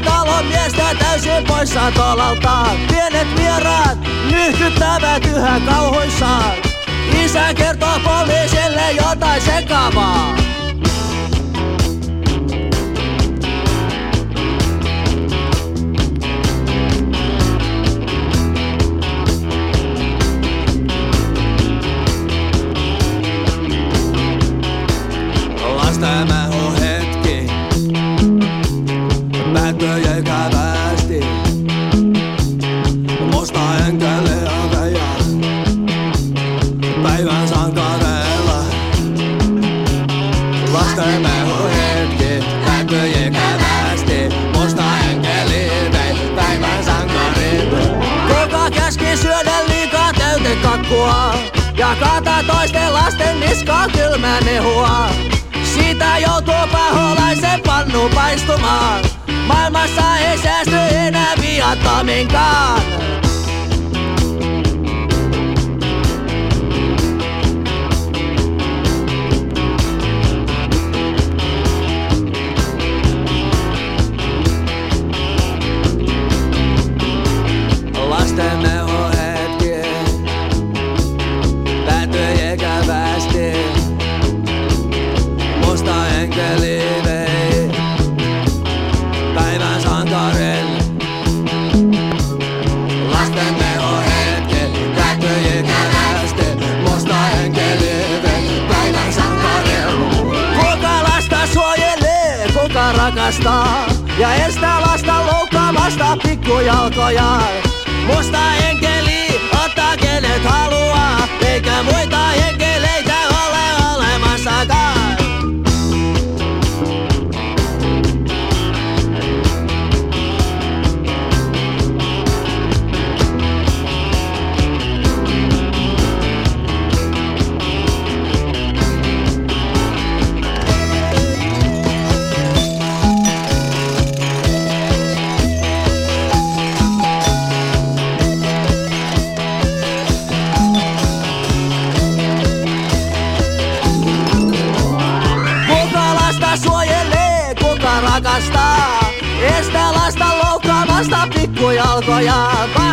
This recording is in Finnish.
talo talon miestä täysin poissa tolalta. Pienet vieraat nyhkyttävät yhä kauhoissaan. Isä kertoo poliisille jotain sekavaa. Ja kaataa toisten lasten niskaan kylmää mehua. Siitä joutuu paholaisen pannu paistumaan. Maailmassa ei säästy enää viattominkaan. rakastaa ja estää lasta loukkaamasta pikkujalkojaan. Musta enkä rakastaa. Estää lasta loukkaamasta pikkujalkojaan.